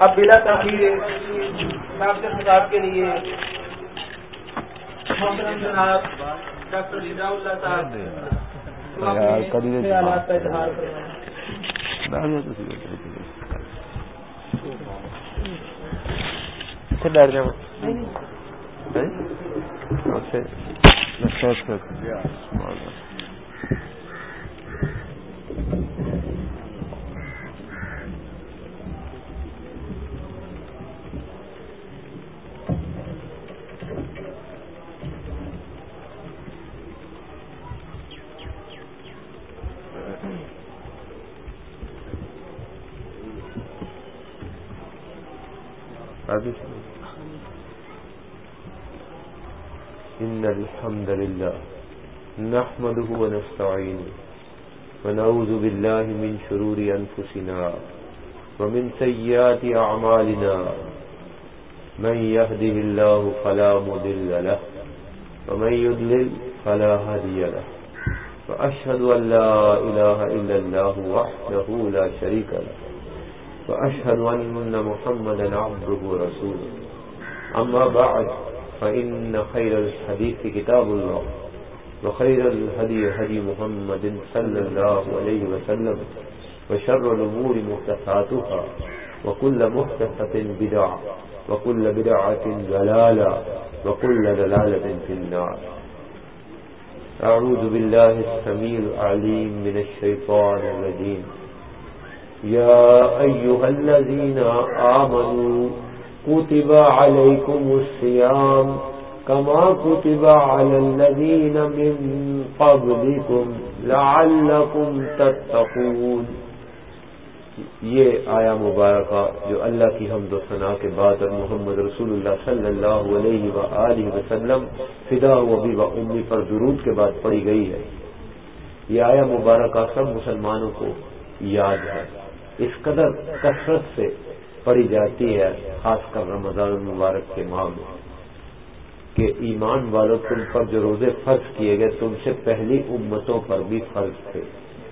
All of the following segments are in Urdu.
اب بلا تاخیر ڈاکٹر صاحب کے لیے۔ محترم جناب ڈاکٹر رضا اللہ صاحب خیالات کا اظہار الحمد لله نحمده ونستعينه ونعوذ بالله من شرور أنفسنا ومن سيئات أعمالنا من يهده الله فلا مضل له ومن يضلل فلا هادي له وأشهد أن لا إله إلا الله وحده لا شريك له وأشهد أن محمدا عبده ورسوله أما بعد فإن خير الحديث كتاب الله وخير الهدي هدي محمد صلى الله عليه وسلم وشر الأمور محدثاتها وكل محدثة بدعة وكل بدعة ضلالة وكل دلالة في النار أعوذ بالله السميع العليم من الشيطان الرجيم يا أيها الذين آمنوا كتب عليكم الصيام كما كتب على الذين من قبلكم لعلكم تتقون۔ یہ آیا مبارکہ جو اللہ کی حمد و ثناء کے بعد محمد رسول اللہ صلی اللہ علیہ وآلہ وسلم فدا و ابی و امی پر درود کے بعد پڑھی گئی ہے۔ یہ آیا مبارکہ سب مسلمانوں کو یاد ہے۔ اس قدر کثرت سے پڑھی جاتی ہے، خاص کر رمضان المبارک کے ماہ میں، کہ ایمان والوں تم پر جو روزے فرض کیے گئے، تم سے پہلی امتوں پر بھی فرض تھے۔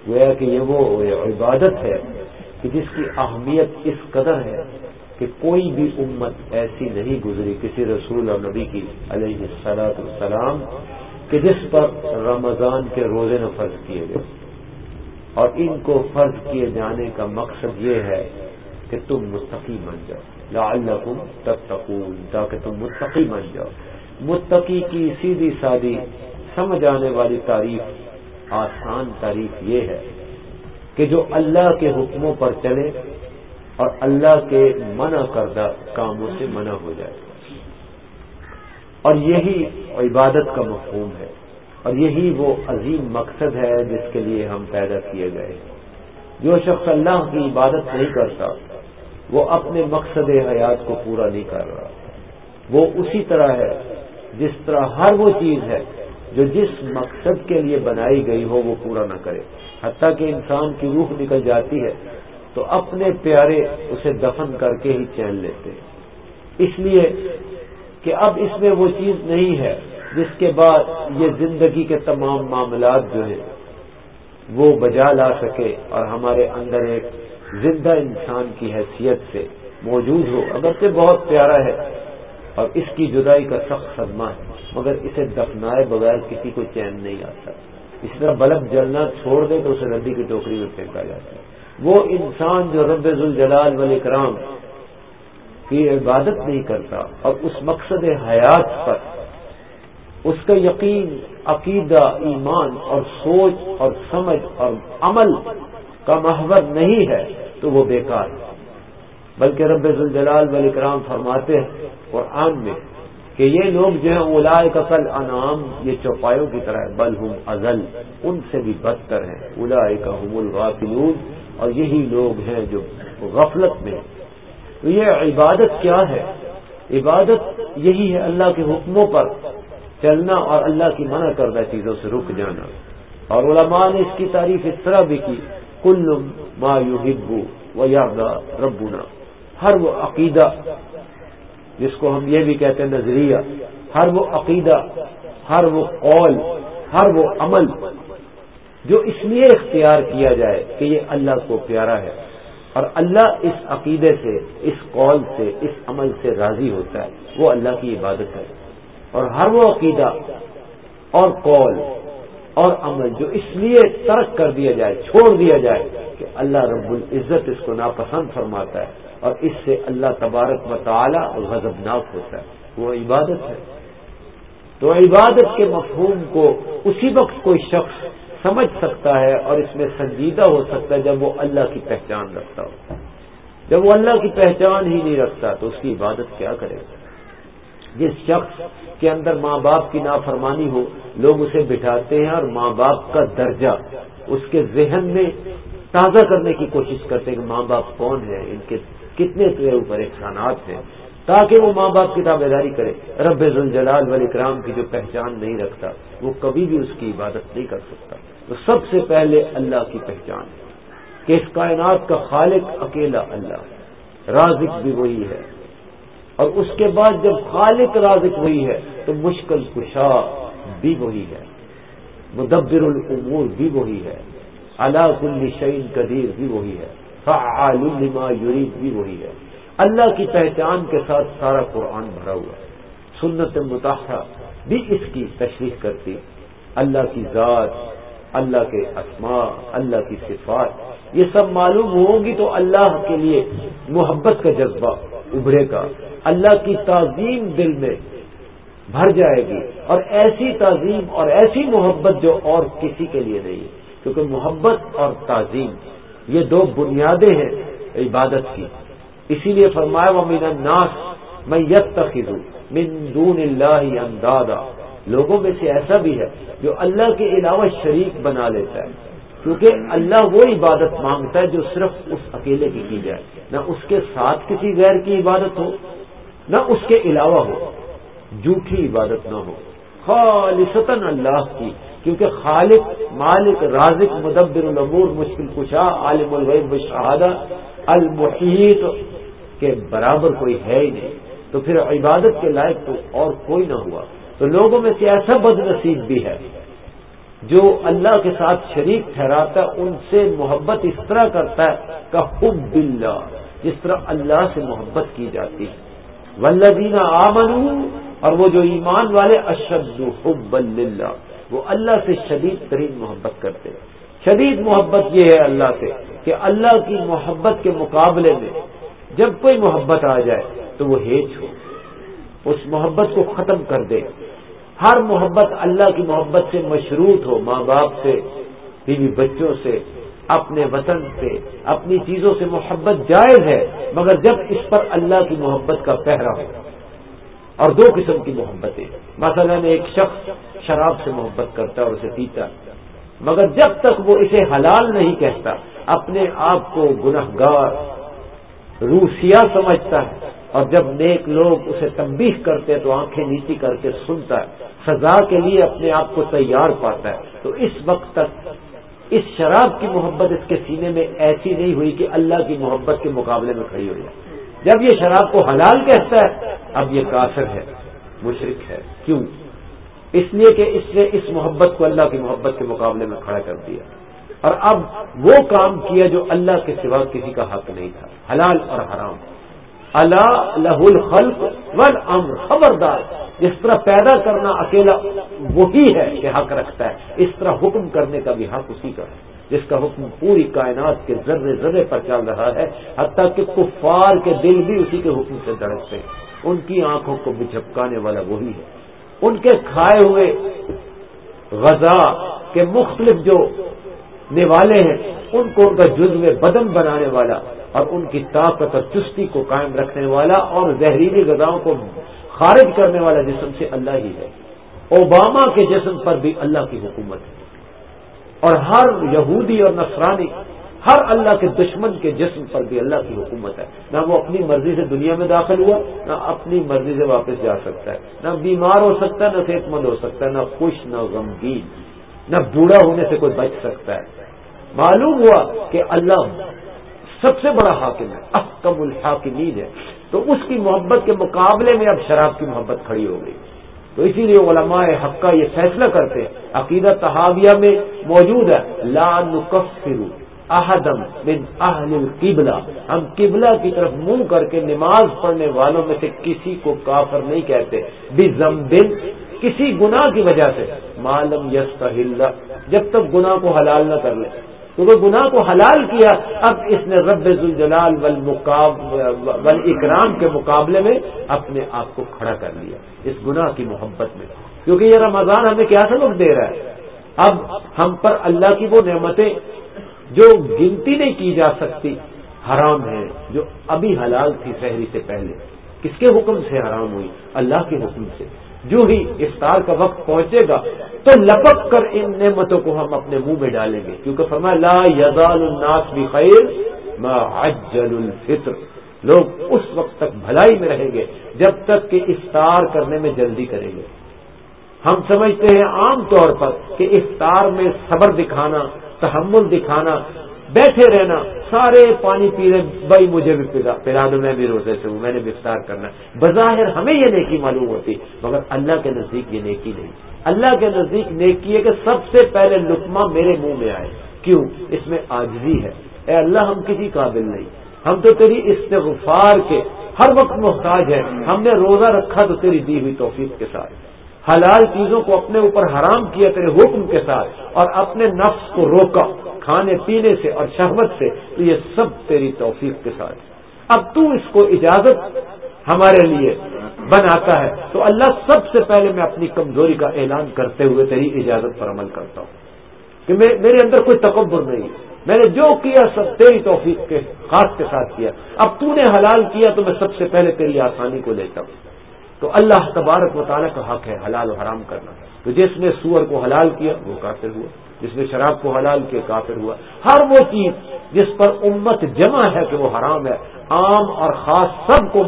گویا کہ یہ وہ عبادت ہے کہ جس کی اہمیت اس قدر ہے کہ کوئی بھی امت ایسی نہیں گزری کسی رسول اور نبی کی علیہ السلاط السلام کہ جس پر رمضان کے روزے نہ فرض کیے گئے۔ اور ان کو فرض کیے جانے کا مقصد یہ ہے کہ تم مستقی بن جاؤ۔ لا اللہ تب تاکہ تم مستقی بن جاؤ۔ متقی کی سیدھی سادی سمجھ آنے والی تعریف، آسان تعریف یہ ہے کہ جو اللہ کے حکموں پر چلے اور اللہ کے منع کردہ کاموں سے منع ہو جائے۔ اور یہی عبادت کا مفہوم ہے۔ اور یہی وہ عظیم مقصد ہے جس کے لیے ہم پیدا کیے گئے۔ جو شخص اللہ کی عبادت نہیں کرتا وہ اپنے مقصد حیات کو پورا نہیں کر رہا۔ وہ اسی طرح ہے، جس طرح ہر وہ چیز ہے جو جس مقصد کے لیے بنائی گئی ہو وہ پورا نہ کرے۔ حتیٰ کہ انسان کی روح نکل جاتی ہے تو اپنے پیارے اسے دفن کر کے ہی چین لیتے اس لیے کہ اب اس میں وہ چیز نہیں ہے جس کے بعد یہ زندگی کے تمام معاملات جو ہیں وہ بجا لا سکے اور ہمارے اندر ایک زندہ انسان کی حیثیت سے موجود ہو، اگرچہ بہت پیارا ہے، اور اس کی جدائی کا سخت صدمہ ہے، مگر اسے دفنائے بغیر کسی کو چین نہیں آتا اس طرح بلب جلنا چھوڑ دے تو اسے ردی کی ٹوکری میں پھینکا جاتا ہے۔ وہ انسان جو رب الجلال ولی کرام کی عبادت نہیں کرتا، اور اس مقصد حیات پر اس کا یقین، عقیدہ، ایمان اور سوچ اور سمجھ اور عمل کا محور نہیں ہے تو وہ بیکار ہے۔ بلکہ رب الجلال ولی کرام فرماتے ہیں قرآن میں کہ یہ لوگ جو ہیں اولائے قتل انعام یہ چوپایوں کی طرح بل ہم ازل ان سے بھی بدتر ہیں۔ اولائے کا حم الغافلون، اور یہی لوگ ہیں جو غفلت میں تو یہ عبادت کیا ہے؟ عبادت یہی ہے اللہ کے حکموں پر چلنا اور اللہ کی منع کردہ چیزوں سے رک جانا۔ اور علماء نے اس کی تعریف اس طرح بھی کی کل ما یحبو و یادا ربنا۔ ہر وہ عقیدہ جس کو ہم یہ بھی کہتے ہیں نظریہ، ہر وہ عقیدہ، ہر وہ قول، ہر وہ عمل جو اس لیے اختیار کیا جائے کہ یہ اللہ کو پیارا ہے۔ اور اللہ اس عقیدے سے، اس قول سے، اس عمل سے راضی ہوتا ہے۔ وہ اللہ کی عبادت ہے۔ اور ہر وہ عقیدہ اور قول اور عمل جو اس لیے ترک کر دیا جائے، چھوڑ دیا جائے کہ اللہ رب العزت اس کو ناپسند فرماتا ہے اور اس سے اللہ تبارک و تعالی اور غضبناک ہوتا ہے۔ وہ عبادت ہے۔ تو عبادت کے مفہوم کو اسی وقت کوئی شخص سمجھ سکتا ہے اور اس میں سنجیدہ ہو سکتا ہے جب وہ اللہ کی پہچان رکھتا ہو۔ جب وہ اللہ کی پہچان ہی نہیں رکھتا تو اس کی عبادت کیا کرے؟ گا جس شخص کے اندر ماں باپ کی نافرمانی ہو، لوگ اسے بٹھاتے ہیں اور ماں باپ کا درجہ اس کے ذہن میں تازہ کرنے کی کوشش کرتے ہیں کہ ماں باپ کون ہیں، ان کے کتنے تیرے اوپر احسانات ہیں، تاکہ وہ ماں باپ کی تابے داری کرے۔ رب الجلال ولی کرام کی جو پہچان نہیں رکھتا، وہ کبھی بھی اس کی عبادت نہیں کر سکتا۔ تو سب سے پہلے اللہ کی پہچان، کہ اس کائنات کا خالق اکیلا اللہ، رازق بھی وہی ہے۔ اور اس کے بعد جب خالق رازق وہی ہے، تو مشکل کشا بھی وہی ہے۔ مدبر العمور بھی وہی ہے۔ اللہ کل شعین قدیر بھی وہی ہے۔ فعال لما یورید بھی وہی ہے۔ اللہ کی پہچان کے ساتھ سارا قرآن بھرا ہوا سنت متحرہ بھی اس کی تشریح کرتی۔ اللہ کی ذات، اللہ کے اسماء، اللہ کی صفات، یہ سب معلوم ہوں گی تو اللہ کے لیے محبت کا جذبہ ابھرے گا۔ اللہ کی تعظیم دل میں بھر جائے گی اور ایسی تعظیم اور ایسی محبت جو اور کسی کے لیے نہیں ہے کیونکہ محبت اور تعظیم یہ دو بنیادیں ہیں عبادت کی۔ اسی لیے فرمایا وہ مین الناس میں یت تخذ من دون اللہ اندادا لوگوں میں سے ایسا بھی ہے جو اللہ کے علاوہ شریک بنا لیتا ہے، کیونکہ اللہ وہ عبادت مانگتا ہے جو صرف اس اکیلے کی کی جائے، نہ اس کے ساتھ کسی غیر کی عبادت ہو۔ نہ اس کے علاوہ ہو، جھوٹھی عبادت نہ ہو۔ خالصتاً اللہ کی، کیونکہ خالق، مالک، رازق، مدبر العمور مشکل کشا، عالم الغیب، شہادہ، المحیط کے برابر کوئی ہے ہی نہیں۔ تو پھر عبادت کے لائق تو اور کوئی نہ ہوا۔ تو لوگوں میں سے ایسا بد نصیب بھی ہے، جو اللہ کے ساتھ شریک ٹھہراتا ہے ان سے محبت اس طرح کرتا ہے، کہ حب بلّہ جس طرح اللہ سے محبت کی جاتی۔ ہے ولدینہ آمن اور وہ جو ایمان والے، اشد حب اللہ وہ اللہ سے شدید ترین محبت کرتے شدید محبت یہ ہے اللہ سے کہ اللہ کی محبت کے مقابلے میں جب کوئی محبت آ جائے تو وہ ہیچ ہو، اس محبت کو ختم کر دے۔ ہر محبت اللہ کی محبت سے مشروط ہو، ماں باپ سے، بیوی بچوں سے اپنے وطن سے، اپنی چیزوں سے محبت جائز ہے، مگر جب اس پر اللہ کی محبت کا پہرا ہو۔ اور دو قسم کی محبتیں۔ مثلا ایک شخص شراب سے محبت کرتا ہے اور اسے پیتا، مگر جب تک وہ اسے حلال نہیں کہتا، اپنے آپ کو گناہ گار روسیا سمجھتا ہے۔ اور جب نیک لوگ اسے تنبیہ کرتے ہیں تو آنکھیں نیچی کر کے سنتا ہے، سزا کے لیے اپنے آپ کو تیار پاتا ہے۔ تو اس وقت تک اس شراب کی محبت اس کے سینے میں ایسی نہیں ہوئی کہ اللہ کی محبت کے مقابلے میں کھڑی ہو جائے۔ جب یہ شراب کو حلال کہتا ہے، اب یہ کافر ہے مشرق ہے۔ کیوں؟ اس لیے کہ اس نے اس محبت کو اللہ کی محبت کے مقابلے میں کھڑا کر دیا۔ اور اب وہ کام کیا جو اللہ کے سوا کسی کا حق نہیں تھا۔ حلال اور حرام۔ اللہ لہ الخلق ول امر خبردار۔ جس طرح پیدا کرنا اکیلا وہی ہے کہ حق رکھتا ہے، اس طرح حکم کرنے کا بھی حق اسی کا ہے۔ جس کا حکم پوری کائنات کے ذرے ذرے پر چل رہا ہے، حتیٰ کہ کفار کے دل بھی اسی کے حکم سے دھڑکتے ہیں۔ ان کی آنکھوں کو بھی جھپکانے والا وہی ہے۔ ان کے کھائے ہوئے غذا کے مختلف جو نوالے ہیں، ان کو ان کا جزو بدن بنانے والا اور ان کی طاقت اور چستی کو قائم رکھنے والا اور زہریلی غذاؤں کو خارج کرنے والا جسم سے اللہ ہی ہے۔ اوباما کے جسم پر بھی اللہ کی حکومت ہے۔ اور ہر یہودی اور نصرانی، ہر اللہ کے دشمن کے جسم پر بھی اللہ کی حکومت ہے۔ نہ وہ اپنی مرضی سے دنیا میں داخل ہوا، نہ اپنی مرضی سے واپس جا سکتا ہے۔ نہ بیمار ہو سکتا ہے، نہ صحت مند ہو سکتا ہے، نہ خوش، نہ غمگین، نہ بوڑھا ہونے سے کوئی بچ سکتا ہے۔ معلوم ہوا کہ اللہ سب سے بڑا حاکم ہے، احکم الحاکمین ہے۔ تو اس کی محبت کے مقابلے میں اب شراب کی محبت کھڑی ہو گئی۔ تو اسی لیے علماء حق کا یہ فیصلہ کرتے عقیدہ تحاویہ میں موجود ہے۔ لا نکفر احدم من اہل القبلہ۔ ہم قبلہ کی طرف منہ کر کے نماز پڑھنے والوں میں سے کسی کو کافر نہیں کہتے۔ بھی کسی گناہ کی وجہ سے۔ معلوم یس جب تک گناہ کو حلال نہ کر لے۔ کیونکہ گناہ کو حلال کیا، اب اس نے رب الجلال ول اکرام کے مقابلے میں اپنے آپ کو کھڑا کر لیا، اس گناہ کی محبت میں۔ کیونکہ یہ رمضان ہمیں کیا سبق دے رہا ہے؟ اب ہم پر اللہ کی وہ نعمتیں جو گنتی نہیں کی جا سکتی، حرام ہے جو ابھی حلال تھی شہری سے پہلے۔ کس کے حکم سے حرام ہوئی؟ اللہ کے حکم سے۔ جو ہی افطار کا وقت پہنچے گا، تو لپک کر ان نعمتوں کو ہم اپنے منہ میں ڈالیں گے۔ کیونکہ فرمایا، لا یزال الناس بخیر ما عجل الفطر۔ لوگ اس وقت تک بھلائی میں رہیں گے، جب تک کہ افطار کرنے میں جلدی کریں گے۔ ہم سمجھتے ہیں عام طور پر کہ افطار میں صبر دکھانا، تحمل دکھانا بیٹھے رہنا، سارے پانی پی رہے، بھائی مجھے بھی پلا دو، میں بھی روزے سے ہوں، میں نے افطار کرنا بظاہر ہمیں یہ نیکی معلوم ہوتی، مگر اللہ کے نزدیک یہ نیکی نہیں۔ اللہ کے نزدیک نیکی ہے کہ سب سے پہلے لکما میرے منہ میں آئے۔ کیوں؟ اس میں آجزی ہے۔ اے اللہ، ہم کسی قابل نہیں۔ ہم تو تیری استغفار کے ہر وقت محتاج ہیں۔ ہم نے روزہ رکھا تو تیری دی ہوئی توفیق کے ساتھ۔ حلال چیزوں کو اپنے اوپر حرام کیا تیرے حکم کے ساتھ اور اپنے نفس کو روکا کھانے پینے سے اور شہوت سے، تو یہ سب تیری توفیق کے ساتھ۔ اب تو اس کو اجازت ہمارے لیے بناتا ہے۔ تو اللہ سب سے پہلے میں اپنی کمزوری کا اعلان کرتے ہوئے تیری اجازت پر عمل کرتا ہوں۔ کہ میرے اندر کوئی تکبر نہیں میں نے جو کیا، سب تیری توفیق کے، خاص کے ساتھ کیا۔ اب تو نے حلال کیا، تو میں سب سے پہلے تیری آسانی کو لیتا ہوں۔ تو اللہ تبارک و تعالیٰ کا حق ہے حلال و حرام کرنا۔ تو جس نے سور کو حلال کیا، وہ کافر ہوا۔ جس نے شراب کو حلال کیا، کافر ہوا۔ ہر وہ چیز جس پر امت جمع ہے کہ وہ حرام ہے، عام اور خاص سب کو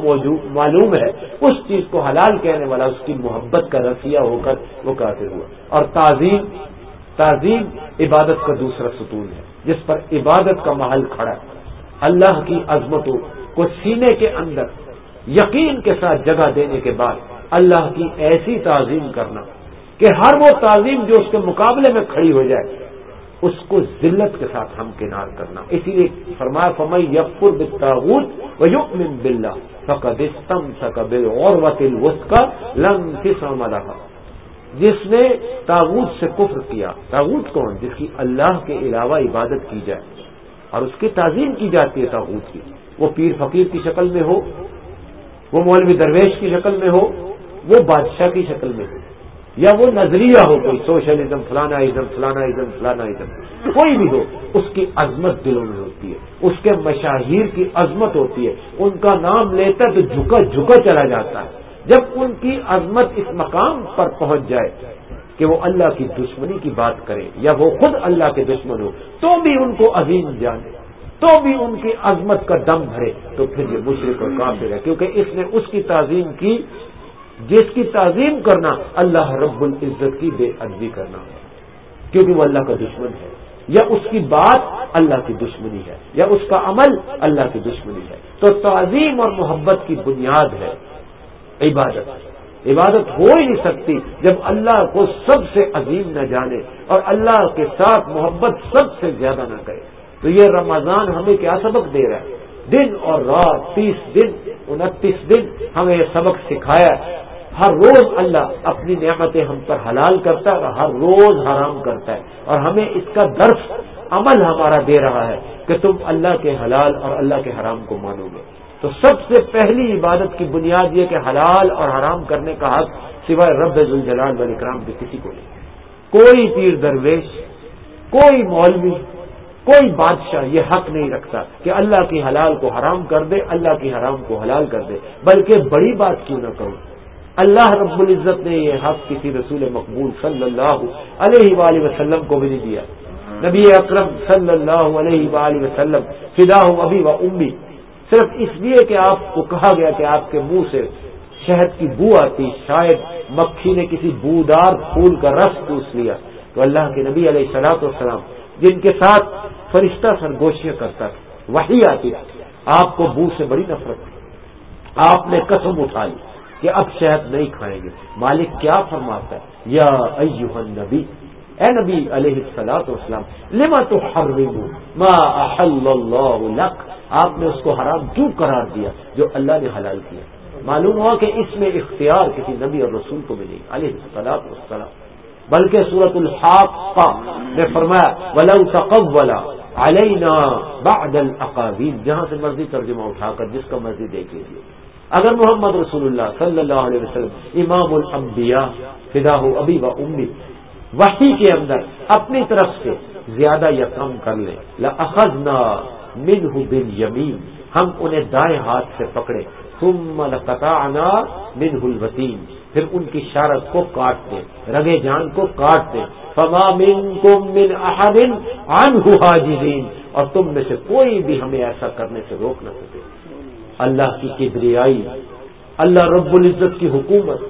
معلوم ہے، اس چیز کو حلال کہنے والا، اس کی محبت کا رسیہ ہو کر وہ کافر ہوا۔ اور تعظیم تعظیم عبادت کا دوسرا ستون ہے، جس پر عبادت کا محل کھڑا ہے۔ اللہ کی عظمتوں کو سینے کے اندر یقین کے ساتھ جگہ دینے کے بعد اللہ کی ایسی تعظیم کرنا کہ ہر وہ تعظیم جو اس کے مقابلے میں کھڑی ہو جائے، اس کو ذلت کے ساتھ ہم کنار کرنا۔ اسی لیے فرمایا فمئی یقر بتاغت و یق من بلّہ فقد استم سقبل اور وطل وسط کا لنگ کسم جس نے تاغوت سے کفر کیا تاغوت کون؟ جس کی اللہ کے علاوہ عبادت کی جائے۔ اور اس کی تعظیم کی جاتی ہے تاغوت کی۔ وہ پیر فقیر کی شکل میں ہو وہ مولوی درویش کی شکل میں ہو، وہ بادشاہ کی شکل میں ہو، یا وہ نظریہ ہو کوئی سوشلزم فلانا ازم فلانا ازم فلانا ازم کوئی بھی ہو، اس کی عظمت دلوں میں ہوتی ہے، اس کے مشاہیر کی عظمت ہوتی ہے، ان کا نام لیتا تو جھکا جھکا چلا جاتا ہے۔ جب ان کی عظمت اس مقام پر پہنچ جائے کہ وہ اللہ کی دشمنی کی بات کرے، یا وہ خود اللہ کے دشمن ہو، تو بھی ان کو عظیم جانے۔ تو بھی ان کی عظمت کا دم بھرے، تو پھر یہ مشرق اور کافر ہے، کیونکہ اس نے اس کی تعظیم کی، جس کی تعظیم کرنا اللہ رب العزت کی بے ادبی کرنا، کیونکہ وہ اللہ کا دشمن ہے، یا اس کی بات اللہ کی دشمنی ہے، یا اس کا عمل اللہ کی دشمنی ہے۔ تو تعظیم اور محبت کی بنیاد ہے عبادت۔ عبادت ہو ہی نہیں سکتی جب اللہ کو سب سے عظیم نہ جانے اور اللہ کے ساتھ محبت سب سے زیادہ نہ کرے۔ تو یہ رمضان ہمیں کیا سبق دے رہا ہے؟ دن اور رات، تیس دن، انتیس دن ہمیں یہ سبق سکھایا ہر روز اللہ اپنی نعمتیں ہم پر حلال کرتا ہے اور ہر روز حرام کرتا ہے۔ اور ہمیں اس کا درس، عمل ہمارا دے رہا ہے کہ تم اللہ کے حلال اور اللہ کے حرام کو مانو گے۔ تو سب سے پہلی عبادت کی بنیاد یہ کہ حلال اور حرام کرنے کا حق سوائے رب الجلال ولی کرام کے کسی کو نہیں۔ کوئی پیر درویش، کوئی مولوی کوئی بادشاہ یہ حق نہیں رکھتا کہ اللہ کی حلال کو حرام کر دے، اللہ کی حرام کو حلال کر دے۔ بلکہ بڑی بات کیوں نہ کروں؟ اللہ رب العزت نے یہ حق کسی رسول مقبول صلی اللہ علیہ وآلہ وسلم کو بھی نہیں دیا۔ نبی اکرم صلی اللہ علیہ وآلہ وسلم فدا ابھی و امی، صرف اس لیے کہ آپ کو کہا گیا کہ آپ کے منہ سے شہد کی بو آتی، شاید مکھی نے کسی بودار پھول کا رس پوچھ لیا۔ تو اللہ کے نبی علیہ سلاط والسلام، جن کے ساتھ فرشتہ سرگوشیاں کرتا تھا وہی آتی آپ کو بو سے بڑی نفرت تھی۔ آپ نے قسم اٹھا لی کہ اب شہد نہیں کھائیں گے۔ مالک کیا فرماتا ہے؟ یا ایوہن نبی اے نبی علیہ السلاط اسلام لما تو ما احل اللہ لک؟ آپ نے اس کو حرام کیوں قرار دیا جو اللہ نے حلال کیا؟ معلوم ہوا کہ اس میں اختیار کسی نبی اور رسول کو ملی علیہ السلاط والسلام۔ بلکہ صورت الحاق نے فرمایا، ولو تقولا علینا بعد الاقاویل جہاں سے مرضی ترجمہ اٹھا کر جس کا مرضی دیکھ لیجیے اگر محمد رسول اللہ صلی اللہ علیہ وسلم امام الانبیاء فدا ہو ابھی و امی، وحی کے اندر اپنی طرف سے زیادہ یا کم کر لیں، لأخذنا منہ بن یمین ہم انہیں دائیں ہاتھ سے پکڑے ثم لقطعنا منہ الوتین۔ پھر ان کی شارت کو کاٹ دیں رگے جان کو کاٹ دیں فما منکم من احد عنہ حاجزین اور تم میں سے کوئی بھی ہمیں ایسا کرنے سے روک نہ سکے۔ اللہ کی کبریائی، اللہ رب العزت کی حکومت،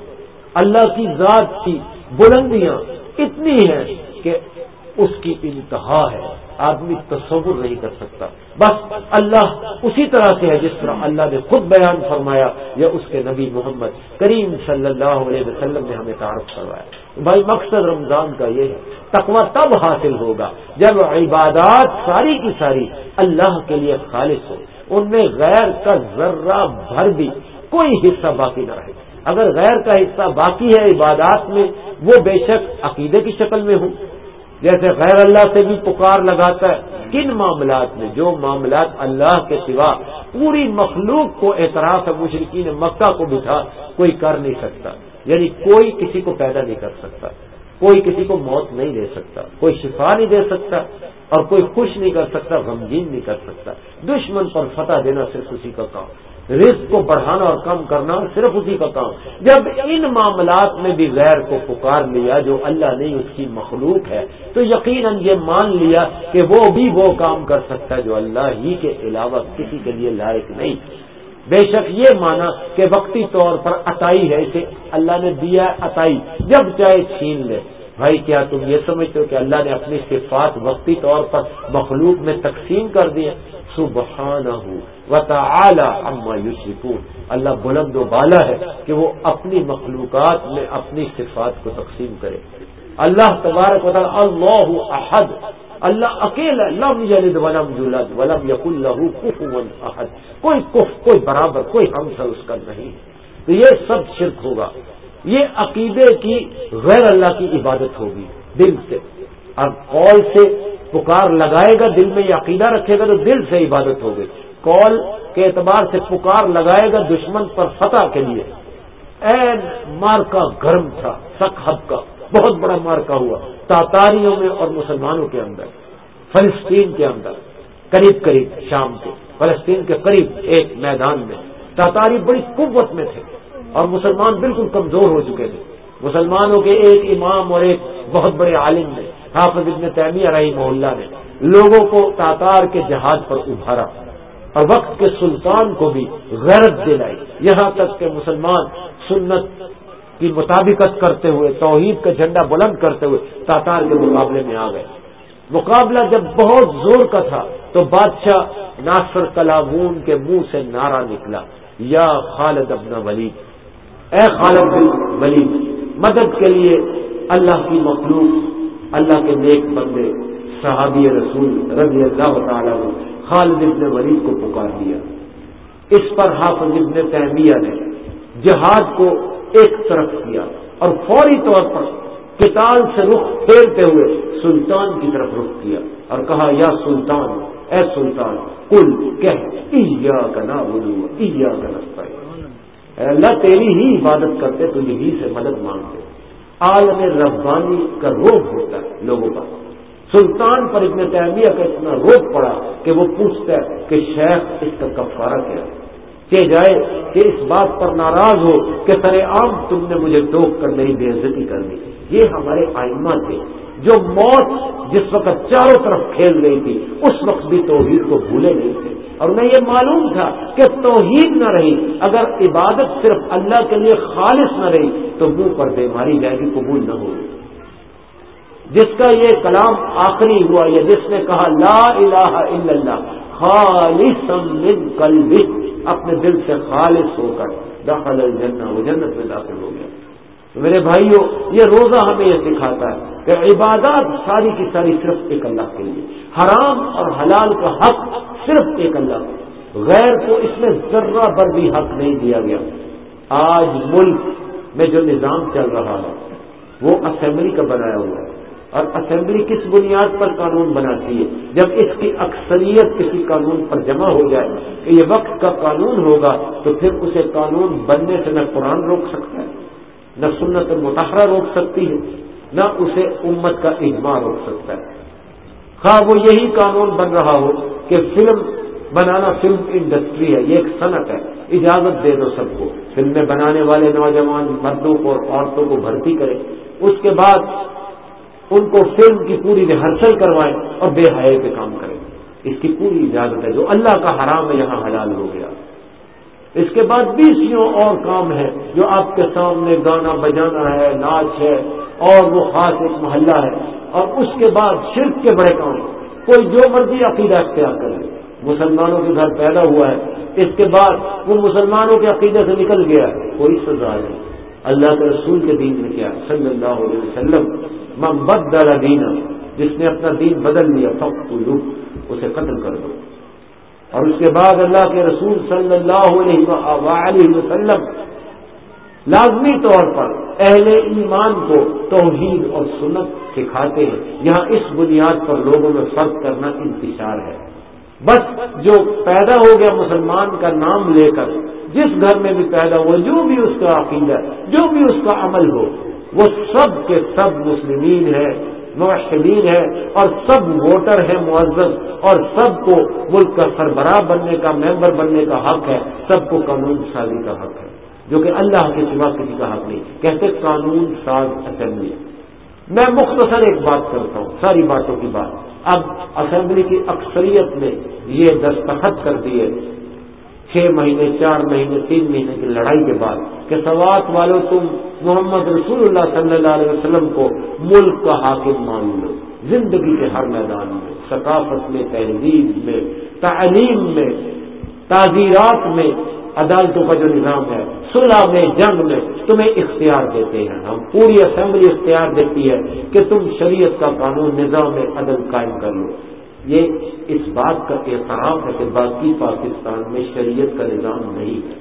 اللہ کی ذات کی بلندیاں اتنی ہیں کہ اس کی انتہا ہے۔ آدمی تصور نہیں کر سکتا۔ بس اللہ اسی طرح سے ہے جس طرح اللہ نے خود بیان فرمایا، یا اس کے نبی محمد کریم صلی اللہ علیہ وسلم نے ہمیں تعارف کروایا بھائی مقصد رمضان کا یہ ہے، تقوی تب حاصل ہوگا جب عبادات ساری کی ساری اللہ کے لیے خالص ہو ان میں غیر کا ذرہ بھر بھی کوئی حصہ باقی نہ رہے۔ اگر غیر کا حصہ باقی ہے عبادات میں، وہ بے شک عقیدے کی شکل میں ہوں۔ جیسے غیر اللہ سے بھی پکار لگاتا ہے، کن معاملات میں؟ جو معاملات اللہ کے سوا پوری مخلوق کو اعتراف ہے مشرقین مکہ کو بٹھا، کوئی کر نہیں سکتا۔ یعنی کوئی کسی کو پیدا نہیں کر سکتا۔ کوئی کسی کو موت نہیں دے سکتا۔ کوئی شفا نہیں دے سکتا اور کوئی خوش نہیں کر سکتا، غمگین نہیں کر سکتا۔ دشمن پر فتح دینا صرف اسی کا کام۔ رزق کو بڑھانا اور کم کرنا صرف اسی کا کام۔ جب ان معاملات میں بھی غیر کو پکار لیا جو اللہ نہیں، اس کی مخلوق ہے، تو یقیناً یہ مان لیا کہ وہ بھی وہ کام کر سکتا ہے جو اللہ ہی کے علاوہ کسی کے لیے لائق نہیں۔ بے شک یہ مانا کہ وقتی طور پر عطائی ہے، اسے اللہ نے دیا عطائی۔ جب چاہے چھین لے۔ بھائی، کیا تم یہ سمجھتے ہو کہ اللہ نے اپنی صفات وقتی طور پر مخلوق میں تقسیم کر دی سبحانہ و تعالی اما یشرکون۔ اللہ بلند و بالا ہے کہ وہ اپنی مخلوقات میں اپنی صفات کو تقسیم کرے۔ اللہ تبارک و تعالی اللہ احد۔ اللہ اکیلا لم یلد ولم یولد ولم یق اللہ کفوا احد۔ کوئی کف، کوئی برابر، کوئی ہمسر اس کا نہیں تو یہ سب شرک ہوگا۔ یہ عقیدے کی غیر اللہ کی عبادت ہوگی دل سے۔ اب قول سے پکار لگائے گا، دل میں یہ عقیدہ رکھے گا تو دل سے عبادت ہوگی۔ کال کے اعتبار سے پکار لگائے گا دشمن پر فتح کے لیے۔ این مار کا گرم تھا سک کا، بہت بڑا مار کا ہوا، تاتاریوں میں اور مسلمانوں کے اندر، فلسطین کے اندر، قریب قریب شام کے۔ فلسطین کے قریب ایک میدان میں۔ تاتاری بڑی قوت میں تھے اور مسلمان بالکل کمزور ہو چکے تھے۔ مسلمانوں کے ایک امام اور ایک بہت بڑے عالم نے حافظ ابن تیمیہ رہی محلہ نے لوگوں کو تاتار کے جہاز پر ابھارا اور وقت کے سلطان کو بھی غیرت دلائی۔ یہاں تک کہ مسلمان سنت کی مطابقت کرتے ہوئے، توحید کا جھنڈا بلند کرتے ہوئے تاتار کے مقابلے میں آ گئے۔ مقابلہ جب بہت زور کا تھا تو بادشاہ ناصر کلاون کے منہ سے نعرہ نکلا۔ یا خالد ابن ولید، اے خالد ولید، مدد کے لیے اللہ کی مخلوق اللہ کے نیک بندے، صحابی رسول رضی اللہ تعالیٰ نے خالد ابن ولید کو پکار دیا۔ اس پر حافظ ابن تہمیہ نے جہاد کو ایک طرف کیا اور فوری طور پر کتاب سے رخ پھیرتے ہوئے سلطان کی طرف رخ کیا اور کہا، یا سلطان، اے سلطان کل کہہ کا نا بولو کا نستا اللہ، تیری ہی عبادت کرتے، تجھے ہی سے مدد مانگتے۔ عالم ربانی کا روب ہوتا ہے لوگوں کا۔ سلطان پر اتنے تہمیہ کا اتنا روگ پڑا کہ وہ پوچھتا ہے کہ شیخ اس کا کفارہ کیا کہ جائے کہ اس بات پر ناراض ہو کہ سر عام تم نے مجھے ٹوک کر میری بے عزتی کر دی۔ یہ ہمارے آئمہ تھے۔ جو موت جس وقت چاروں طرف کھیل رہی تھی، اس وقت بھی توحید کو بھولے نہیں تھے۔ اور انہیں یہ معلوم تھا کہ توحید نہ رہی، اگر عبادت صرف اللہ کے لیے خالص نہ رہی، تو منہ پر بیماری جائے گی، قبول نہ ہوگی۔ جس کا یہ کلام آخری ہوا یا جس نے کہا، لا الہ الا اللہ خالص من قلبک اپنے دل سے خالص ہو کر داخل الجنہ، وہ جنت میں داخل ہو گیا۔ میرے بھائیوں، یہ روزہ ہمیں یہ سکھاتا ہے کہ عبادات ساری کی ساری صرف ایک اللہ کے لیے، حرام اور حلال کا حق صرف ایک اللہ غیر کو اس میں ذرہ پر بھی حق نہیں دیا گیا۔ آج ملک میں جو نظام چل رہا ہے، وہ اسمبلی کا بنایا ہوا ہے۔ اور اسمبلی کس بنیاد پر قانون بناتی ہے؟ جب اس کی اکثریت کسی قانون پر جمع ہو جائے کہ یہ وقت کا قانون ہوگا، تو پھر اسے قانون بننے سے نہ قرآن روک سکتا ہے۔ نہ سنت متحرہ روک سکتی ہے، نہ اسے امت کا اجماع روک سکتا ہے۔ خواہ وہ یہی قانون بن رہا ہو کہ فلم، بنانا فلم انڈسٹری ہے، یہ ایک صنعت ہے۔ اجازت دے دو سب کو۔ فلمیں بنانے والے نوجوان مردوں کو اور عورتوں کو بھرتی کرے۔ اس کے بعد ان کو فلم کی پوری ریہرسل کروائیں اور بے حیا پہ کام کریں۔ اس کی پوری اجازت ہے۔ جو اللہ کا حرام ہے، یہاں حلال ہو گیا۔ اس کے بعد بیسوں اور کام ہے جو آپ کے سامنے گانا بجانا ہے، ناچ ہے اور وہ خاص ایک محلہ ہے۔ اور اس کے بعد شرک کے بڑے کام کوئی جو مرضی عقیدہ اختیار کرے۔ مسلمانوں کے گھر پیدا ہوا ہے۔ اس کے بعد وہ مسلمانوں کے عقیدے سے نکل گیا کوئی سزا نہیں۔ اللہ کے رسول کے دین میں کیا؟ صلی اللہ علیہ وسلم، من بدل دینا جس نے اپنا دین بدل لیا فخ اسے قتل کر دو۔ اور اس کے بعد اللہ کے رسول صلی اللہ علیہ وسلم لازمی طور پر اہل ایمان کو توحید اور سنت سکھاتے ہیں۔ یہاں اس بنیاد پر لوگوں میں فرق کرنا انتشار ہے۔ بس جو پیدا ہو گیا مسلمان کا نام لے کر، جس گھر میں بھی پیدا ہو جو بھی اس کا عقیدہ، جو بھی اس کا عمل ہو، وہ سب کے سب مسلمین ہیں۔ معشدین ہیں اور سب ووٹر ہیں معذر اور سب کو ملک کا سربراہ بننے کا، ممبر بننے کا حق ہے۔ سب کو قانون سازی کا حق ہے۔ جو کہ اللہ کے سوا کسی کا حق نہیں۔ کہتے قانون ساز اسمبلی۔ میں مختصر ایک بات کرتا ہوں، ساری باتوں کی بات۔ اب اسمبلی کی اکثریت نے یہ دستخط کر دیے چھ مہینے، چار مہینے، تین مہینے کی لڑائی کے بعد کہ سوات والوں تم محمد رسول اللہ صلی اللہ علیہ وسلم کو ملک کا حاکم مان لو، زندگی کے ہر میدان میں، ثقافت میں، تہذیب میں، تعلیم میں، تعزیرات میں، عدالتوں کا جو نظام ہے، صلح میں، جنگ میں تمہیں اختیار دیتے ہیں۔ ہم پوری اسمبلی اختیار دیتی ہے کہ تم شریعت کا قانون، نظام میں عدل قائم کر لو۔ یہ اس بات کا اعتراف ہے کہ باقی پاکستان میں شریعت کا نظام نہیں ہے۔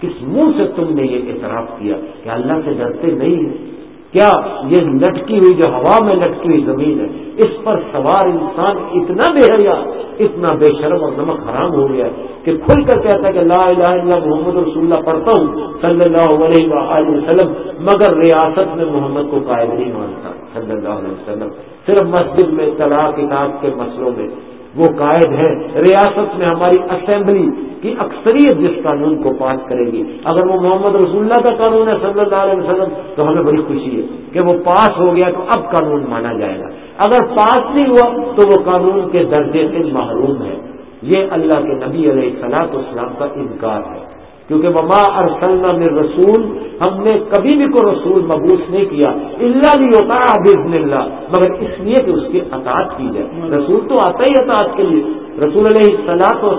کس منہ سے تم نے یہ اعتراف کیا کہ اللہ سے ڈرتے نہیں ہیں؟ کیا یہ لٹکی ہوئی جو ہوا میں لٹکی ہوئی زمین ہے، اس پر سوار انسان اتنا بے حیا، اتنا بے شرم اور نمک حرام ہو گیا کہ کھل کر کہتا ہے کہ لا الہ الا محمد رسول اللہ پڑھتا ہوں، صلی اللہ علیہ وسلم، مگر ریاست میں محمد کو قائد نہیں مانتا، صلی اللہ علیہ وسلم۔ صرف مسجد میں طلاق کتاب کے مسئلوں میں وہ قائد ہے۔ ریاست میں ہماری اسمبلی کی اکثریت جس قانون کو پاس کرے گی۔ اگر وہ محمد رسول اللہ کا قانون ہے، صلی اللہ علیہ وسلم، تو ہمیں بڑی خوشی ہے کہ وہ پاس ہو گیا تو اب قانون مانا جائے گا۔ اگر پاس نہیں ہوا تو وہ قانون کے درجے سے محروم ہے۔ یہ اللہ کے نبی علیہ السلاط اسلام کا انکار ہے۔ کیونکہ وما ارسلنا میں رسول، ہم نے کبھی بھی کوئی رسول مبوس نہیں کیا اللہ بھی ہوتا بزن اللہ، مگر اس لیے کہ اس کی اطاعت کی جائے۔ رسول تو آتا ہی اطاعت کے لیے۔ رسول علیہ السلاط و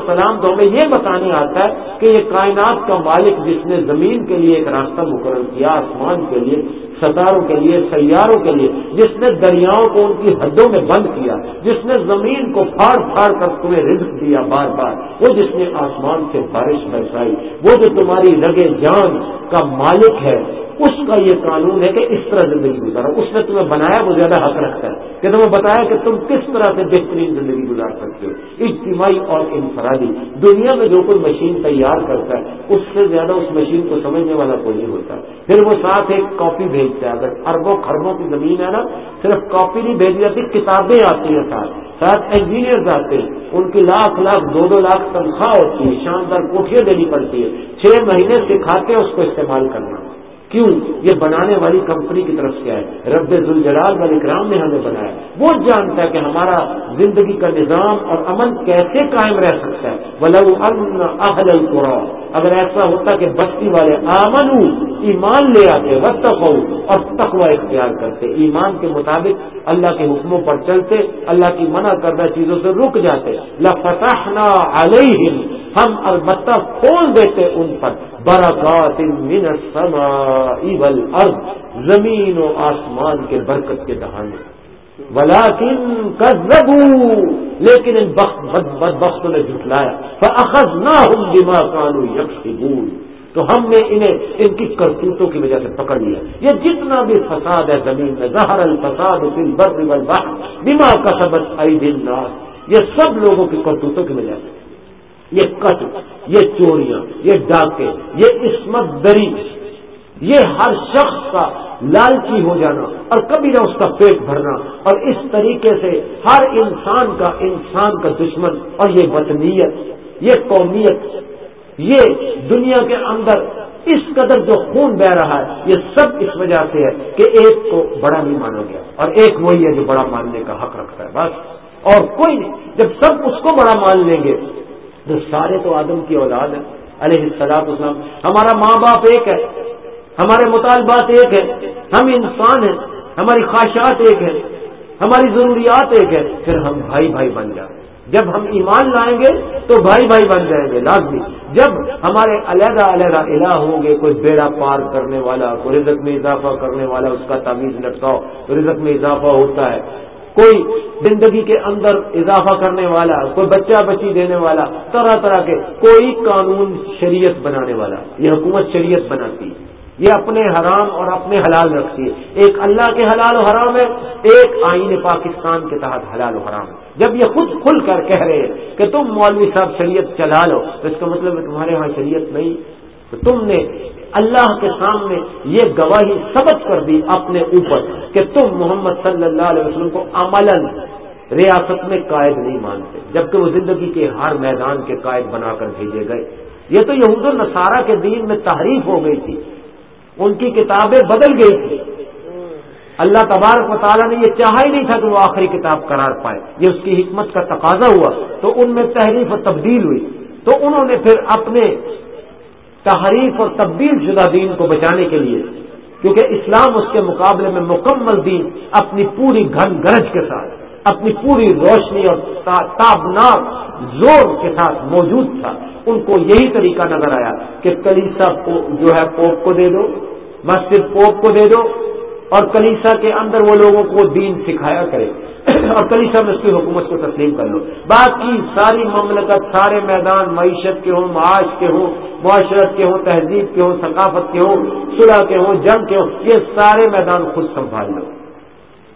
تو ہمیں یہ بتانے آتا ہے کہ یہ کائنات کا مالک جس نے زمین کے لیے ایک راستہ مقرر کیا، آسمان کے لیے ستاروں کے لیے، سیاروں کے لیے، جس نے دریاؤں کو ان کی حدوں میں بند کیا، جس نے زمین کو پھاڑ پھاڑ کر تمہیں رزق دیا بار بار، وہ جس نے آسمان سے بارش برسائی، وہ جو تمہاری رگے جان کا مالک ہے، اس کا یہ قانون ہے کہ اس طرح زندگی گزارو۔ اس نے تمہیں بنایا، وہ زیادہ حق رکھتا ہے کہ تمہیں بتایا کہ تم کس طرح سے بہترین زندگی گزار سکتے ہو۔ اجتماعی اور انفرادی۔ دنیا میں جو کوئی مشین تیار کرتا ہے، اس سے زیادہ اس مشین کو سمجھنے والا کوئی نہیں ہوتا۔ پھر وہ ساتھ ایک کاپی بھیجتا ہے۔ اگر اربوں خربوں کی زمین ہے نا، صرف کاپی نہیں بھیجی جاتی، کتابیں آتی ہیں ساتھ۔ ساتھ انجینئر آتے ہیں۔ ان کی لاکھ لاکھ، دو دو لاکھ تنخواہ ہوتی ہے۔ شاندار کوٹیاں دینی پڑتی ہے چھ مہینے سکھاتے ہیں اس کو استعمال کرنا۔ کیوں یہ بنانے والی کمپنی کی طرف سے آئے؟ رب الجلال والی کرام نے ہمیں بنایا۔ وہ جانتا ہے کہ ہمارا زندگی کا نظام اور امن کیسے قائم رہ سکتا ہے۔ ولو ان اہل القرآن اگر ایسا ہوتا کہ بستی والے آمن ایمان لے آتے وقت اور تقوی اختیار کرتے۔ ایمان کے مطابق اللہ کے حکموں پر چلتے، اللہ کی منع کردہ چیزوں سے رک جاتے۔ لفتحنا علیہم ہم البتہ کھول دیتے ان پر۔ برکات من السماء والارض، زمین و آسمان کے برکت کے دہانے۔ ولیکن کذبوا، لیکن ان بدبختوں نے جھٹلایا۔ فاخذناهم بما كانوا يكسبون۔ تو ہم نے انہیں ان کی کرتوتوں کی وجہ سے پکڑ لیا۔ یہ جتنا بھی فساد ہے زمین میں زہر الفساد فی البر والبحر، بما کسبت ایدی الناس۔ یہ سب لوگوں کی کرتوتوں کی وجہ سے۔ یہ قتل، یہ چوریاں، یہ ڈاکے، یہ عصمت دری، یہ ہر شخص کا لالچی ہو جانا اور کبھی نہ اس کا پیٹ بھرنا اور اس طریقے سے ہر انسان کا انسان کا دشمن اور یہ وطنیت، یہ قومیت، یہ دنیا کے اندر اس قدر جو خون بہ رہا ہے، یہ سب اس وجہ سے ہے کہ ایک کو بڑا نہیں مانا گیا اور ایک وہی ہے جو بڑا ماننے کا حق رکھتا ہے، بس۔ اور کوئی نہیں، جب سب اس کو بڑا مان لیں گے تو سارے تو آدم کی اولاد ہیں علیہ السلاط اسلام ہمارا ماں باپ ایک ہے، ہمارے مطالبات ایک ہے، ہم انسان ہیں، ہماری خواہشات ایک ہے ہماری ضروریات ایک ہے پھر ہم بھائی بھائی بن جائیں۔ جب ہم ایمان لائیں گے تو بھائی بھائی بن جائیں گے، لازمی۔ جب ہمارے علیحدہ علیحدہ الہ ہوں گے، کوئی بیڑا پار کرنے والا، کوئی رزق میں اضافہ کرنے والا، اس کا تعویذ لٹکاؤ تو رزق میں اضافہ ہوتا ہے کوئی زندگی کے اندر اضافہ کرنے والا، کوئی بچہ بچی دینے والا، طرح طرح کے کوئی قانون شریعت بنانے والا، یہ حکومت شریعت بناتی ہے۔ یہ اپنے حرام اور اپنے حلال رکھتی ہے۔ ایک اللہ کے حلال و حرام ہے، ایک آئین پاکستان کے تحت حلال و حرام ہے۔ جب یہ خود کھل کر کہہ رہے ہیں کہ تم مولوی صاحب شریعت چلا لو، تو اس کا مطلب ہے تمہارے ہاں شریعت نہیں۔ تو تم نے اللہ کے سامنے یہ گواہی ثبت کر دی اپنے اوپر کہ تم محمد صلی اللہ علیہ وسلم کو عمل ریاست میں قائد نہیں مانتے، جبکہ وہ زندگی کے ہر میدان کے قائد بنا کر بھیجے گئے۔ یہ تو یہود النصارہ کے دین میں تحریف ہو گئی تھی۔ ان کی کتابیں بدل گئی تھی۔ اللہ تبارک و تعالیٰ نے یہ چاہا ہی نہیں تھا کہ وہ آخری کتاب قرار پائے۔ یہ اس کی حکمت کا تقاضا ہوا۔ تو ان میں تحریف و تبدیل ہوئی۔ تو انہوں نے پھر اپنے تحریف اور تبدیل شدہ دین کو بچانے کے لیے، کیونکہ اسلام اس کے مقابلے میں مکمل دین اپنی پوری گھن گرج کے ساتھ، اپنی پوری روشنی اور تابناک زور کے ساتھ موجود تھا۔ ان کو یہی طریقہ نظر آیا کہ کلیسا جو ہے پوپ کو دے دو، مسجد پوپ کو دے دو اور کلیسا کے اندر وہ لوگوں کو دین سکھایا کرے۔ اور کلیسا میں اس کی حکومت کو تسلیم کر لو۔ باقی ساری مملکت، سارے میدان معیشت کے ہوں، معاش کے ہوں، معاشرت کے ہوں، تہذیب کے ہوں، ثقافت کے ہوں، صلح کے ہوں، جنگ کے ہوں، یہ سارے میدان خود سنبھال لو۔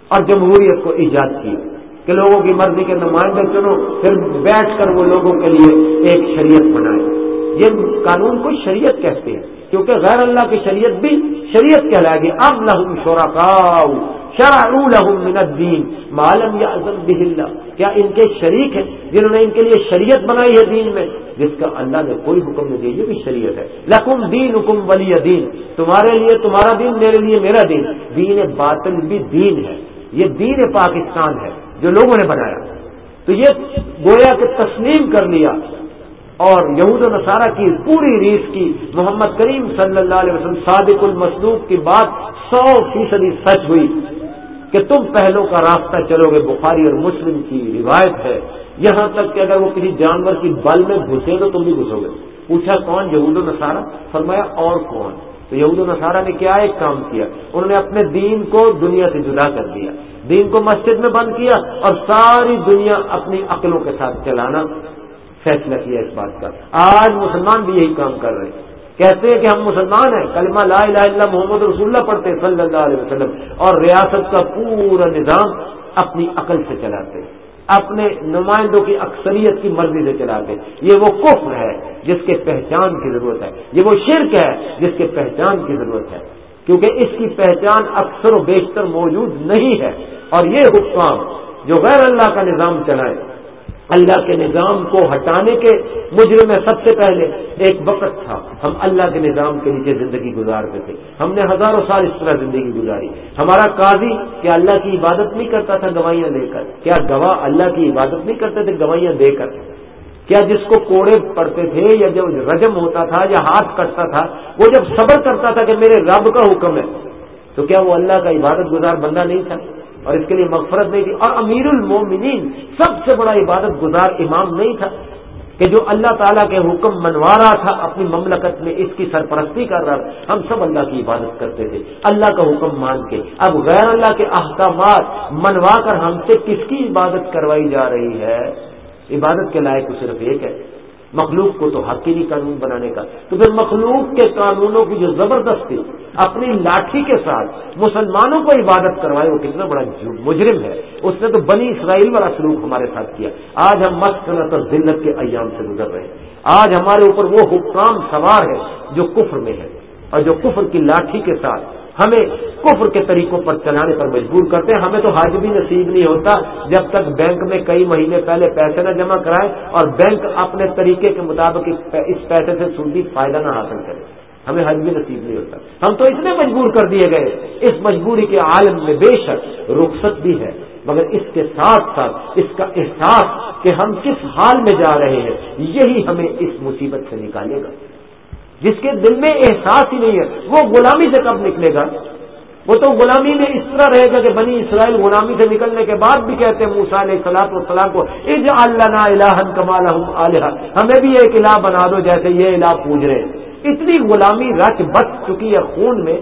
اور جمہوریت کو ایجاد کیا کہ لوگوں کی مرضی کے نمائندے چنو، پھر بیٹھ کر وہ لوگوں کے لیے ایک شریعت بنائے۔ یہ قانون کو شریعت کہتے ہیں، کیونکہ غیر اللہ کی شریعت بھی شریعت کہلائے گی۔ اب لہم شورا شرع لہم من الدین معلوم یا اللہ۔ کیا ان کے شریک ہیں جنہوں نے ان کے لیے شریعت بنائی ہے دین میں؟ جس کا اللہ نے کوئی حکم نہیں دیا، یہ بھی شریعت ہے۔ لکم دین حکم ولی دین۔ تمہارے لیے تمہارا دین، میرے لیے میرا دین۔ دین باطل بھی دین ہے۔ یہ دین پاکستان ہے جو لوگوں نے بنایا۔ تو یہ گویا کہ تسلیم کر لیا۔ اور یہود و نصارہ کی پوری ریس کی محمد کریم صلی اللہ علیہ وسلم صادق المسلوب کی بات سو فیصدی سچ ہوئی۔ کہ تم پہلو کا راستہ چلو گے، بخاری اور مسلم کی روایت ہے۔ یہاں تک کہ اگر وہ کسی جانور کی بل میں گھسے تو تم بھی گھسو گے۔ پوچھا کون؟ یہود و نصارہ؟ فرمایا اور کون؟ تو یہود و نصارہ نے کیا ایک کام کیا؟ انہوں نے اپنے دین کو دنیا سے جدا کر دیا۔ دین کو مسجد میں بند کیا اور ساری دنیا اپنی عقلوں کے ساتھ چلانا فیصلہ کیا اس بات کا۔ آج مسلمان بھی یہی کام کر رہے ہیں۔ کہتے ہیں کہ ہم مسلمان ہیں۔ کلمہ لا الہ الا محمد رسول اللہ پڑھتے صلی اللہ علیہ وسلم۔ اور ریاست کا پورا نظام اپنی عقل سے چلاتے اپنے نمائندوں کی اکثریت کی مرضی سے چلاتے یہ وہ کفر ہے جس کے پہچان کی ضرورت ہے۔ یہ وہ شرک ہے جس کے پہچان کی ضرورت ہے۔ کیونکہ اس کی پہچان اکثر و بیشتر موجود نہیں ہے۔ اور یہ حکام جو غیر اللہ کا نظام چلائے اللہ کے نظام کو ہٹانے کے مجرم میں سب سے پہلے ایک وقت تھا۔ ہم اللہ کے نظام کے نیچے زندگی گزارتے تھے۔ ہم نے ہزاروں سال اس طرح زندگی گزاری۔ ہمارا قاضی کیا اللہ کی عبادت نہیں کرتا تھا گوائیاں دے کر؟ کیا گواہ اللہ کی عبادت نہیں کرتے تھے گوائیاں دے کر؟ کیا جس کو کوڑے پڑتے تھے یا جب رجم ہوتا تھا یا ہاتھ کٹتا تھا، وہ جب صبر کرتا تھا کہ میرے رب کا حکم ہے، تو کیا وہ اللہ کا عبادت گزار بندہ نہیں تھا؟ اور اس کے لیے مغفرت نہیں تھی۔ اور امیر المومنین سب سے بڑا عبادت گزار امام نہیں تھا کہ جو اللہ تعالیٰ کے حکم منوا رہا تھا، اپنی مملکت میں اس کی سرپرستی کر رہا تھا۔ ہم سب اللہ کی عبادت کرتے تھے، اللہ کا حکم مان کے۔ اب غیر اللہ کے احکامات منوا کر ہم سے کس کی عبادت کروائی جا رہی ہے؟ عبادت کے لائق صرف ایک ہے۔ مخلوق کو تو حق ہی نہیں قانون بنانے کا۔ تو پھر مخلوق کے قانونوں کی جو زبردستی، اپنی لاٹھی کے ساتھ مسلمانوں کو عبادت کروائے، وہ کتنا بڑا مجرم ہے۔ اس نے تو بنی اسرائیل والا سلوک ہمارے ساتھ کیا۔ آج ہم مست اور ذلت کے ایام سے گزر رہے ہیں۔ آج ہمارے اوپر وہ حکام سوار ہے جو کفر میں ہے اور جو کفر کی لاٹھی کے ساتھ ہمیں کفر کے طریقوں پر چلانے پر مجبور کرتے ہیں۔ ہمیں تو حج بھی نصیب نہیں ہوتا جب تک بینک میں کئی مہینے پہلے پیسے نہ جمع کرائے اور بینک اپنے طریقے کے مطابق اس پیسے سے سودی فائدہ نہ حاصل کرے۔ ہمیں حج بھی نصیب نہیں ہوتا۔ ہم تو اتنے مجبور کر دیے گئے۔ اس مجبوری کے عالم میں بے شک رخصت بھی ہے، مگر اس کے ساتھ ساتھ اس کا احساس کہ ہم کس حال میں جا رہے ہیں، یہی ہمیں اس مصیبت سے نکالے گا۔ جس کے دل میں احساس ہی نہیں ہے، وہ غلامی سے کب نکلے گا؟ وہ تو غلامی میں اس طرح رہے گا کہ بنی اسرائیل غلامی سے نکلنے کے بعد بھی کہتے ہیں موسا علیہ سلاط والسلام کو اج اللہ الہن کمال ہمیں بھی ایک الہ بنا دو جیسے یہ الہ پوج رہے ہیں۔ اتنی غلامی رچ بچ چکی ہے خون میں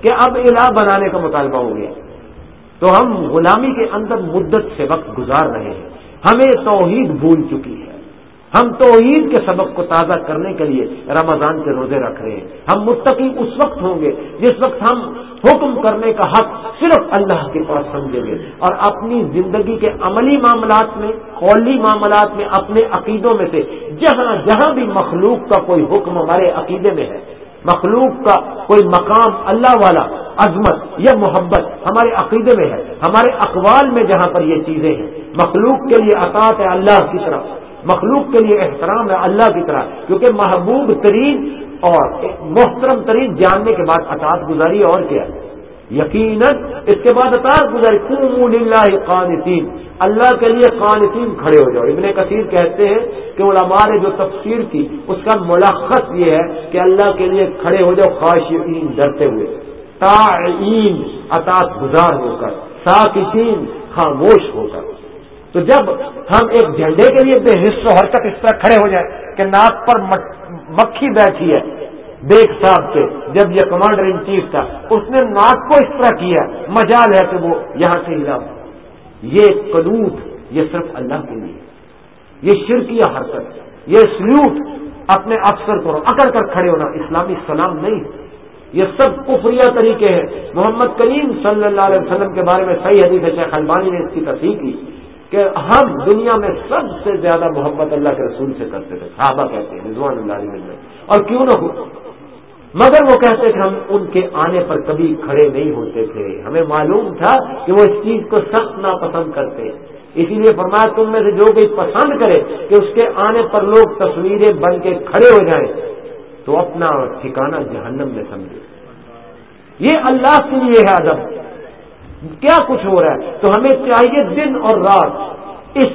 کہ اب الہ بنانے کا مطالبہ ہو گیا۔ تو ہم غلامی کے اندر مدت سے وقت گزار رہے ہیں۔ ہمیں توحید بھول چکی ہے۔ ہم توحید کے سبق کو تازہ کرنے کے لیے رمضان کے روزے رکھ رہے ہیں۔ ہم متقی اس وقت ہوں گے جس وقت ہم حکم کرنے کا حق صرف اللہ کے پاس سمجھیں گے اور اپنی زندگی کے عملی معاملات میں، قولی معاملات میں، اپنے عقیدوں میں سے جہاں جہاں بھی مخلوق کا کوئی حکم ہمارے عقیدے میں ہے، مخلوق کا کوئی مقام اللہ والا، عظمت یا محبت ہمارے عقیدے میں ہے، ہمارے اقوال میں جہاں پر یہ چیزیں ہیں۔ مخلوق کے لیے اطاط ہے اللہ کی طرف۔ مخلوق کے لیے احترام ہے اللہ کی طرح، کیونکہ محبوب ترین اور محترم ترین جاننے کے بعد اطاعت گزاری اور کیا یقیناً اس کے بعد اطاعت گزاری۔ اللہ قانتین۔ اللہ کے لیے قانتین کھڑے ہو جاؤ۔ ابن کثیر کہتے ہیں کہ علماء نے جو تفسیر کی، اس کا ملخص یہ ہے کہ اللہ کے لیے کھڑے ہو جاؤ خواہشین ڈرتے ہوئے۔ تعین اطاعت گزار ہو کر، ساکتین، خاموش ہو کر۔ تو جب ہم ایک جھنڈے کے لیے بے حص و حرکت اس طرح کھڑے ہو جائیں کہ ناک پر مکھی بیٹھی ہے بیگ صاحب کے، جب یہ کمانڈر ان چیف تھا، اس نے ناک کو اس طرح کیا، مجال ہے کہ وہ یہاں سے ہلا۔ یہ قلوط یہ صرف اللہ کے لیے۔ یہ شرکیہ حرکت، یہ سلوٹ اپنے افسر کو اکڑ کر کھڑے ہونا اسلامی سلام نہیں۔ یہ سب کفریہ طریقے ہیں۔ محمد کریم صلی اللہ علیہ وسلم کے بارے میں صحیح حدیث شیخ البانی نے اس کی تصحیح کی۔ کہ ہم دنیا میں سب سے زیادہ محبت اللہ کے رسول سے کرتے تھے، صحابہ کہتے ہیں، رضوان اللہ علیہ اور کیوں نہ ہو؟ مگر وہ کہتے کہ ہم ان کے آنے پر کبھی کھڑے نہیں ہوتے تھے۔ ہمیں معلوم تھا کہ وہ اس چیز کو سخت ناپسند کرتے اسی لیے فرمایا، تم میں سے جو کوئی پسند کرے کہ اس کے آنے پر لوگ تصویریں بن کے کھڑے ہو جائیں، تو اپنا ٹھکانہ جہنم میں سمجھے۔ یہ اللہ کے لیے ہے ادب۔ کیا کچھ ہو رہا ہے؟ تو ہمیں چاہیے دن اور رات اس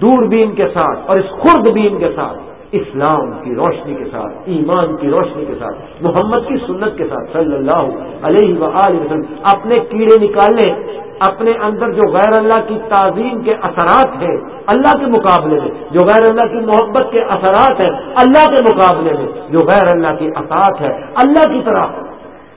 دوربین کے ساتھ اور اس خرد بین کے ساتھ، اسلام کی روشنی کے ساتھ، ایمان کی روشنی کے ساتھ، محمد کی سنت کے ساتھ، صلی اللہ علیہ وسلم، اپنے کیڑے نکالنے، اپنے اندر جو غیر اللہ کی تعظیم کے اثرات ہیں، اللہ کے مقابلے میں، جو غیر اللہ کی محبت کے اثرات ہیں، اللہ کے مقابلے میں، جو غیر اللہ کی اطاعت ہے، اللہ کی طرح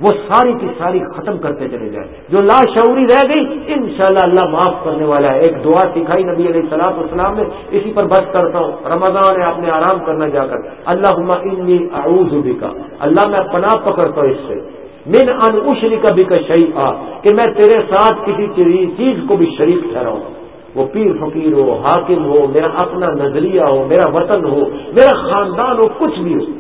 وہ ساری کی ساری ختم کرتے چلے جائیں۔ جو لاشعوری رہ گئی، انشاءاللہ اللہ معاف کرنے والا ہے۔ ایک دعا سکھائی نبی علیہ السلام السلام نے۔ اسی پر بس کرتا ہوں۔ رمضان ہے اپنے آرام کرنا جا کر۔ اللہ انی اعوذ بکا۔ اللہ میں پناہ پکڑتا ہوں اس سے۔ من ان اشری کا بھی کا آ کہ میں تیرے ساتھ کسی چیز کو بھی شریک ٹھہراؤں۔ وہ پیر فقیر ہو، حاکم ہو، میرا اپنا نظریہ ہو، میرا وطن ہو، میرا خاندان ہو، کچھ بھی ہو۔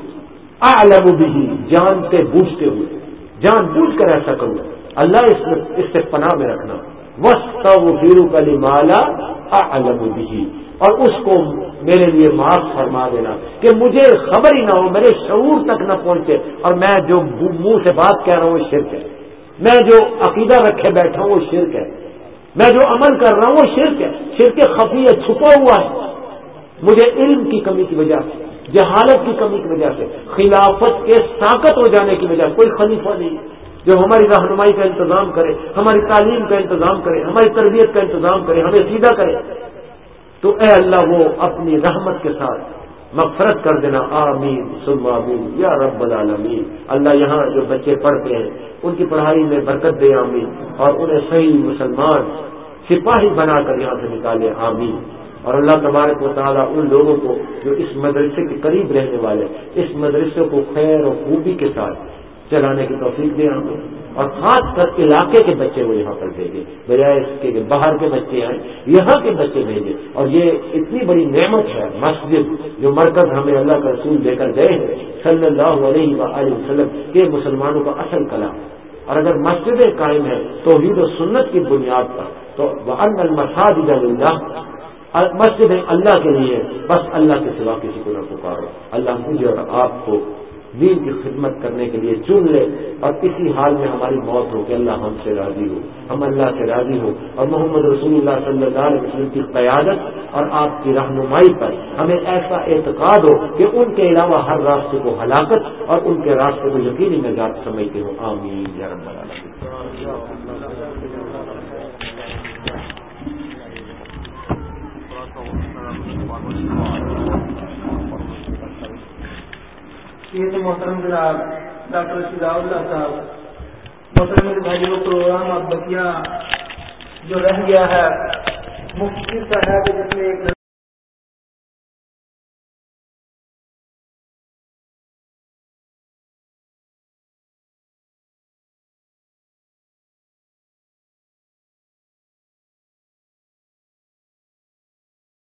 اعلم بھی جانتے، بوجھتے ہوئے۔ جان بوجھ کر ایسا کروں۔ اللہ اس اس سے پناہ میں رکھنا۔ وسط ویرو کلی مالا بھی اور اس کو میرے لیے معاف فرما دینا کہ مجھے خبر ہی نہ ہو، میرے شعور تک نہ پہنچے۔ اور میں جو منہ سے بات کہہ رہا ہوں، وہ شرک ہے۔ میں جو عقیدہ رکھے بیٹھا ہوں، وہ شرک ہے۔ میں جو عمل کر رہا ہوں، وہ شرک ہے۔ شرک خفی ہے چھپا ہوا ہے۔ مجھے علم کی کمی کی وجہ سے۔ جہالت کی کمی کی وجہ سے، خلافت کے طاقت ہو جانے کی وجہ سے، کوئی خلیفہ نہیں۔ جو ہماری رہنمائی کا انتظام کرے، ہماری تعلیم کا انتظام کرے، ہماری تربیت کا انتظام کرے، ہمیں سیدھا کرے۔ تو اے اللہ، وہ اپنی رحمت کے ساتھ مغفرت کر دینا۔ آمین۔ سم آمین۔ یا رب العالمین۔ اللہ یہاں جو بچے پڑھتے ہیں، ان کی پڑھائی میں برکت دے۔ آمین۔ اور انہیں صحیح مسلمان سپاہی بنا کر یہاں سے نکالے۔ آمین۔ اور اللہ تبارک و تعالیٰ ان لوگوں کو جو اس مدرسے کے قریب رہنے والے اس مدرسے کو خیر و خوبی کے ساتھ چلانے کی توفیق دے ہمیں اور خاص کر علاقے کے بچے وہ یہاں پر بھیجے، بجائے اس کے باہر کے بچے آئیں، یہاں کے بچے بھیجے۔ اور یہ اتنی بڑی نعمت ہے، مسجد جو مرکز ہمیں اللہ کا رسول دے کر گئے ہیں، صلی اللہ علیہ وسلم کے مسلمانوں کا اصل کلام۔ اور اگر مسجدیں قائم ہیں توحید و سنت کی بنیاد پر، تو وہ المساج اللہ مسجد ہے اللہ کے لیے، بس اللہ کے سوا کسی کو نہ پکارو۔ اللہ مجھے اور آپ کو دین کی خدمت کرنے کے لیے چن لے اور اسی حال میں ہماری موت ہو کہ اللہ ہم سے راضی ہو۔ ہم اللہ سے راضی ہو اور محمد رسول اللہ صلی اللہ علیہ وسلم کی قیادت اور آپ کی رہنمائی پر ہمیں ایسا اعتقاد ہو کہ ان کے علاوہ ہر راستے کو ہلاکت اور ان کے راستے کو یقینی نجات سمجھتے ہو۔ آمین۔ یا رب العالمین۔ یہ تو محترم جناب ڈاکٹر شدا اللہ صاحب محترم بھائی وہ پروگرام اب بکیا جو رہ گیا ہے، مفتی صاحب جس میں ایک